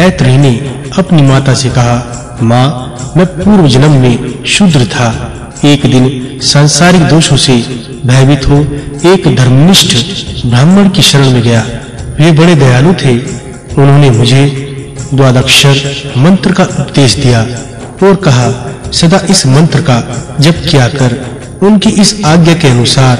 ऐत्री ने अपनी माता से कहा, माँ, मैं पूर्व जन्म में शूद्र था। एक दिन सांसारिक दोषों से भयभीत हो एक धर्मनिष्ठ ब्राह्मण की शरण में गया। वे बड़े दयालु थे। उन्होंने मुझे द्वादक्षर मंत्र का उपदेश दिया और कहा, सदा इस मंत्र का जप किया कर। उनकी इस आज्ञा के अनुसार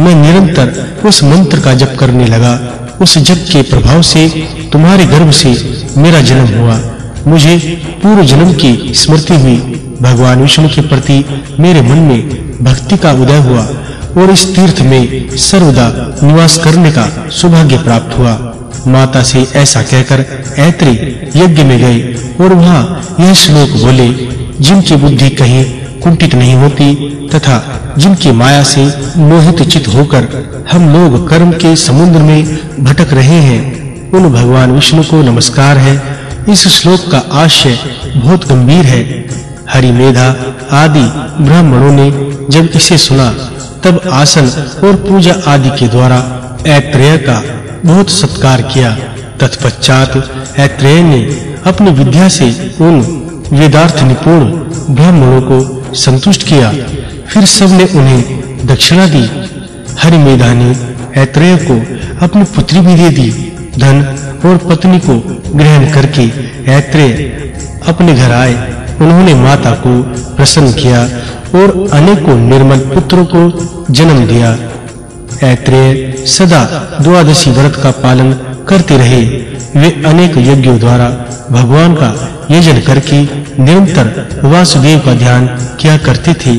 मैं निरंतर उस मंत्र का जप करने लगा। उस जप के प्रभाव से तुम्हारे गर्भ से मेरा जन्म हुआ। मुझे पूर्व जन्म की स्मृति हुई। भगवान विष्णु के प्रति मेरे मन में भक्ति का उदय हुआ और इस तीर्थ में सर्वदा निवास करने का सौभाग्य प्राप्त हुआ। माता से ऐसा कहकर ऐत्री यज्ञ में गए और वहाँ यह श्लोक बोले, जिनकी बुद्धि कहीं कुंठित नहीं होती तथा जिनकी माया से मोहित चित होकर हम लोग कर्म के समुद्र में भटक रहे हैं उन भगवान विष्णु को नमस्कार है। इस श्लोक का आशय बहुत गंभीर है। हरि मेधा आदि ब्राह्मणों ने जब इसे सुना, तब आसन और पूजा आदि के द्वारा ऐत्रेय का बहुत सत्कार किया। तत्पश्चात ऐत्रेय ने अपनी विद्या से उन वेदार्थ निपुण ब्राह्मणों को संतुष्ट किया। फिर सबने उन्हें दक्षिणा दी। हरिमेधा ने ऐत्रेय को अपनी पुत्री भी दे दी। धन और पत्नी को ग्रहण करके ऐत्रेय अपने घर आए। उन्होंने माता को प्रसन्न किया और अनेकों निर्मल पुत्रों को जन्म दिया। ऐत्रेय सदा द्वादशी व्रत का पालन करते रहे। वे अनेक यज्ञों द्वारा भगवान का यजन करके निरंतर वासुदेव का ध्यान किया करते थे।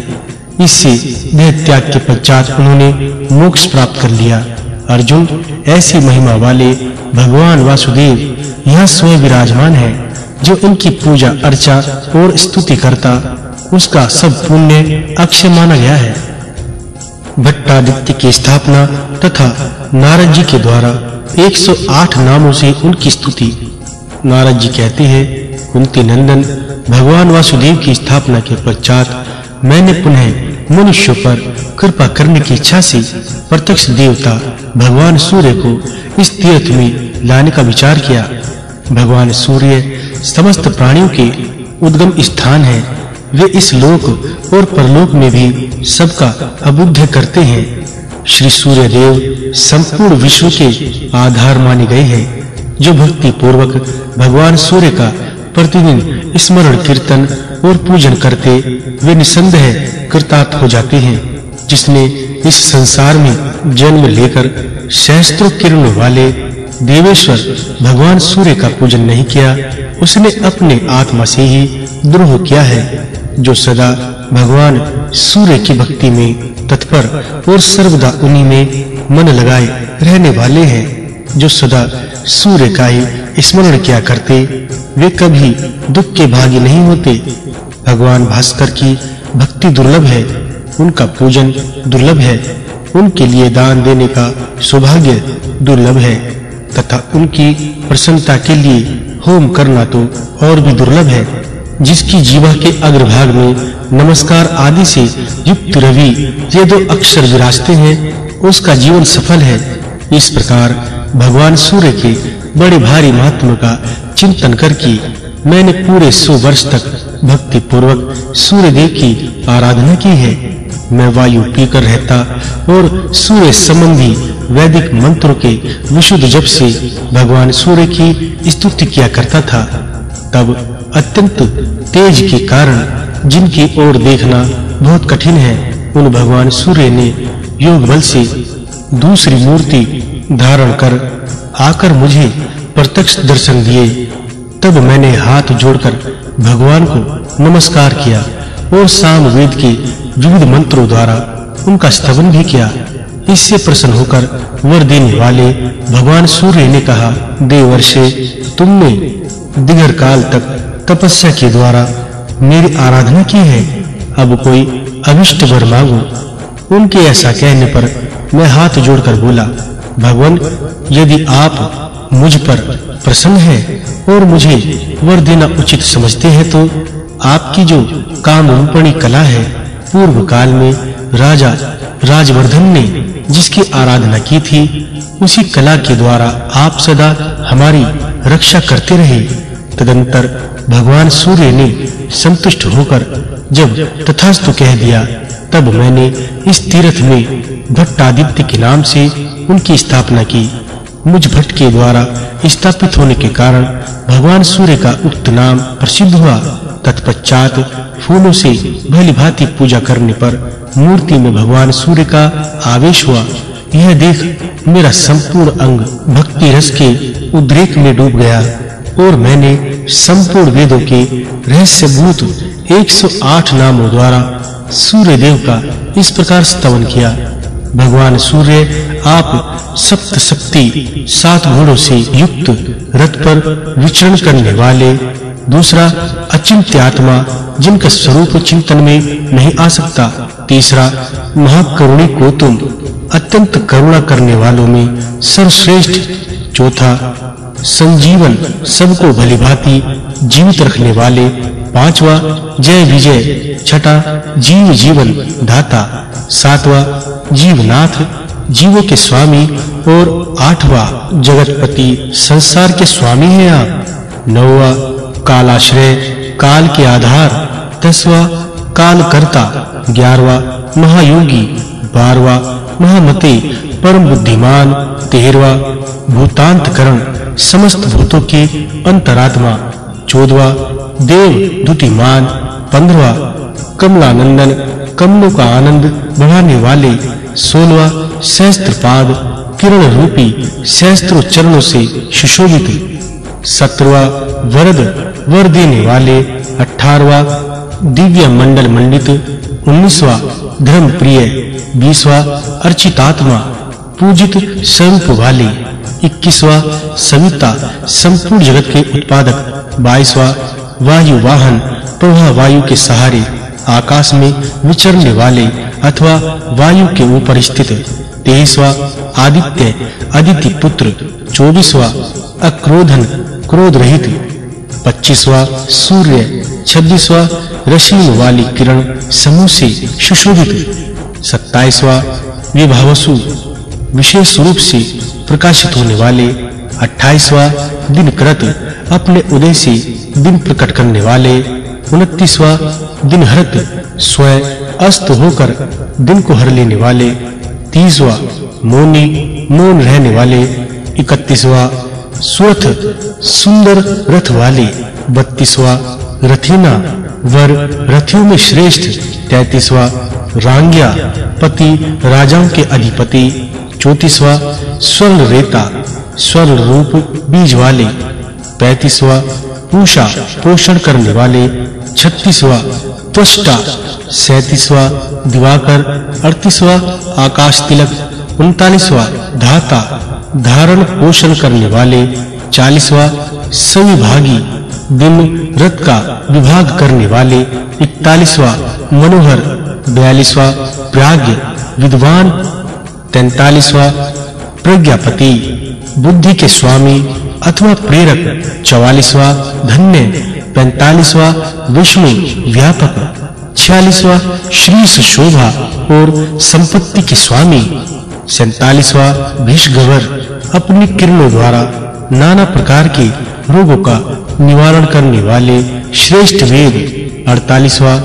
इससे देह त्याग के पश्चात उन्होंने मोक्ष प्राप्त कर लिया। अर्जुन, ऐसी महिमा वाले भगवान वासुदेव यहाँ स्वयं विराजमान है, जो इनकी पूजा, अर्चा और स्तुति करता, उसका सब पुण्य अक्षय माना गया है। भट्टादित्य की स्थापना तथा नारद जी के द्वारा 108 नामों से उनकी स्तुति। नारद जी कहते हैं, कुंती नंदन, भगवान वासुदेव की स्थापना के पश्चात मैंने पुनः मनुष्य पर कृपा करने की इच्छा से प्रत्यक्ष देवता भगवान सूर्य को इस तीर्थ में लाने का विचार किया। भगवान सूर्य समस्त प्राणियों के उद्गम स्थान है। वे इस लोक और परलोक में भी सबका अबुद्ध करते हैं। श्री सूर्य देव संपूर्ण विश्व के आधार माने गए हैं, जो भक्ति पूर्वक भगवान सूर्य का प्रतिदिन स्मरण कीर्तन और पूजन करते वे निसंदेह कृतार्थ हो जाते हैं, जिसने इस संसार में जन्म लेकर सहस्त्रों किरण वाले देवेश्वर भगवान सूर्य का पूजन नहीं किया, उसने अपने आत्मा से ही द्रोह किया है, जो सदा भगवान सूर्य की भक्ति में तत्पर और सर्वदा उन्हीं में मन लगाए रहने वाले हैं, जो सदा सूर्य का ही स्मरण किया करते वे कभी दुख के भागी नहीं होते। भगवान भास्कर की भक्ति दुर्लभ है, उनका पूजन दुर्लभ है, उनके लिए दान देने का सौभाग्य दुर्लभ है, तथा उनकी प्रसन्नता के लिए होम करना तो और भी दुर्लभ है, जिसकी जीवा के अग्रभाग में नमस्कार आदि से युक्त रवि ये दो अक्षर विराजते हैं, उसका जीवन सफल है। इस प्रकार भगवान सूर्य के बड़े भारी महात्मा का चिंतन करके मैंने पूरे सौ वर्ष तक भक्ति पूर्वक सूर्य देव की आराधना की है। मैं वायु पीकर रहता और सूर्य संबंधी वैदिक मंत्रों के विशुद्ध जप से भगवान सूर्य की स्तुति किया करता था। तब अत्यंत तेज के कारण जिनकी ओर देखना बहुत कठिन है, उन भगवान सूर्य ने योग बल से दूसरी मूर्ति धारण कर आकर मुझे प्रत्यक्ष दर्शन दिए। तब मैंने हाथ जोड़कर भगवान को नमस्कार किया और साम वेद के विविध मंत्रों द्वारा उनका स्तवन भी किया। इससे प्रसन्न होकर वर देने वाले भगवान सूर्य ने कहा, देवर्षे, तुमने दिगर काल तक तपस्या के द्वारा मेरी आराधना की है। अब कोई अभिष्ट वर मांगो, उनके ऐसा कहने पर मैं हाथ जोड़कर बोला भगवान, यदि आप मुझ पर प्रसन्न हैं और मुझे वर देना उचित समझते हैं तो आपकी जो काम रूपणी कला है, पूर्व काल में राजा राजवर्धन ने जिसकी आराधना की थी, उसी कला के द्वारा आप सदा हमारी रक्षा करते रहे। तदंतर भगवान सूर्य ने संतुष्ट होकर जब तथास्तु कह दिया, तब मैंने इस तीर्थ में भट्टादित्य के नाम से उनकी स्थापना की। मुझ भट्ट के द्वारा स्थापित होने के कारण भगवान सूर्य का उक्त नाम प्रसिद्ध हुआ। तत्पश्चात फूलों से भली भांति पूजा करने पर मूर्ति में भगवान सूर्य का आवेश हुआ। यह देख मेरा संपूर्ण अंग भक्ति रस के उद्रेक में डूब गया और मैंने संपूर्ण वेदों के रहस्यभूत 108 नामों द्वारा सूर्य देव का इस प्रकार स्तवन किया। भगवान सूर्य आप सप्त शक्ति सात घोड़ों से युक्त रथ पर विचरण करने वाले दूसरा अचिंत्य आत्मा जिनका स्वरूप चिंतन में नहीं आ सकता, तीसरा महाकरुणी को तुम अत्यंत करुणा करने वालों में सर्वश्रेष्ठ, चौथा संजीवन सबको भली भांति जीवित रखने वाले, पांचवा जय विजय, छठा जीव जीवन दाता, सातवां जीवनाथ, जीवों के स्वामी और आठवां जगतपति संसार के स्वामी हैं आप। नौवा कालाश्रय, काल के आधार, दसवां कालकर्ता, ग्यारहवां महायोगी, बारहवां महामते, परम बुद्धिमान, तेरहवां भूतांतकरण, समस्त भूतों के अंतरात्मा, चौदहवां देव दुतिमान पंद्रवा कमलानंदन कमलों का आनंद बढ़ाने वाले सोलवा सहस्त्रपाद किरण रूपी सहस्त्रों चरणों से सुशोभित सत्रवा वरद वर देने वाले अठारवा दिव्य मंडल मंडित उन्नीसवा धर्म प्रिय बीसवा अर्चितात्मा पूजित स्वरूप वाले, इक्कीसवा सविता संपूर्ण जगत के उत्पादक, बाईसवा वायु वाहन प्रवाह वायु के सहारे आकाश में विचरने वाले अथवा वायु के ऊपर स्थित तेईसवा आदित्य अदिति पुत्र, चौबीसवा अक्रोधन क्रोध रहित, पच्चीसवा सूर्य, छब्बीसवा रशीन वाली किरण समूह से सुशोभित, सत्ताईसवा विभावसु विशेष रूप से प्रकाशित होने वाले 28वां दिन कृत अपने उदय से दिन प्रकट करने वाले 29वां दिन हरत स्वयं अस्त होकर दिन को हर लेने वाले 30वां मौनी मौन रहने वाले 31वां सुरथ सुंदर रथ वाले 32वां रथीना वर रथियों में श्रेष्ठ 33वां रांग्या पति राजाओं के अधिपति 34वां स्वर्ण रेता स्वर्ण रूप बीज वाले 35वां पूषा पोषण करने वाले 36वां त्वष्टा 37वां दिवाकर 38वां आकाश तिलक 39वां धाता, धारण पोषण करने वाले 40वां सविभागी, दिन, रथ का विभाग करने वाले 41वां मनोहर 42वां प्राज्ञ विद्वान 43वां प्रज्ञापति, बुद्धि के स्वामी अथवा प्रेरक 44वां धन्य 45वां विष्णु व्यापक 46वां श्री शोभा और संपत्ति के स्वामी 47वां भीष्गवर अपनी किरणों द्वारा नाना प्रकार के रोगों का निवारण करने वाले श्रेष्ठ वेद 48वां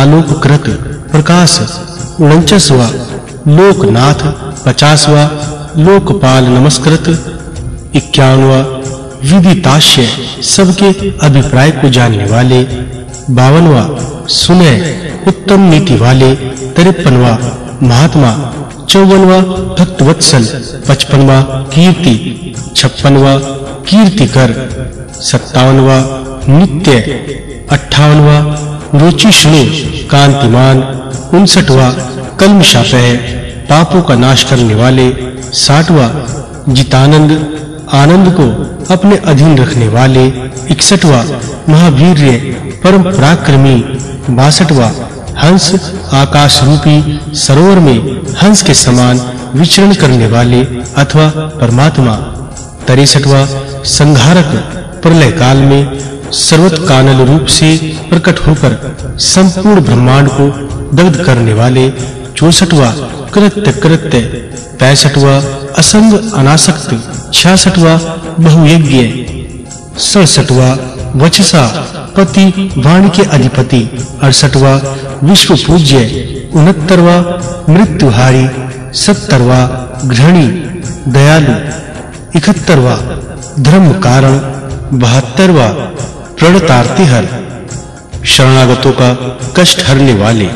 आलोककृत प्रकाश 49वां लोकनाथ 50वां लोकपाल नमस्कृत 51वां विदिताश्य सबके अभिप्राय को जानने वाले 52वां सुनय उत्तम नीति वाले 53वां महात्मा 54वां भक्तवत्सल 55वां कीर्ति 56वां कीर्तिकर 57वां नित्य 58वां रुचिष्णु कांतिमान 59वां कल्मशापह पापों का नाश करने वाले 60वां जितानंद आनंद को अपने अधीन रखने वाले 61वां महावीर्य परम पराक्रमी 62वां हंस आकाश रूपी सरोवर में हंस के समान विचरण करने वाले अथवा परमात्मा 63वां संघारक प्रलय काल में सर्वत कानल रूप से प्रकट होकर संपूर्ण ब्रह्मांड को दग्ध करने वाले 64वां कृत्य कृत्य 65वां असंग अनासक्त 66वां बहुयज्ञ 67वां वचसा, पति वाणी के अधिपति 68वां विश्व पूज्य 69वां मृत्युहारी 70वां घृणी, दयालु 71वां धर्म कारण 72वां प्रणतार्तिहर शरणागतों का कष्ट हरने वाले।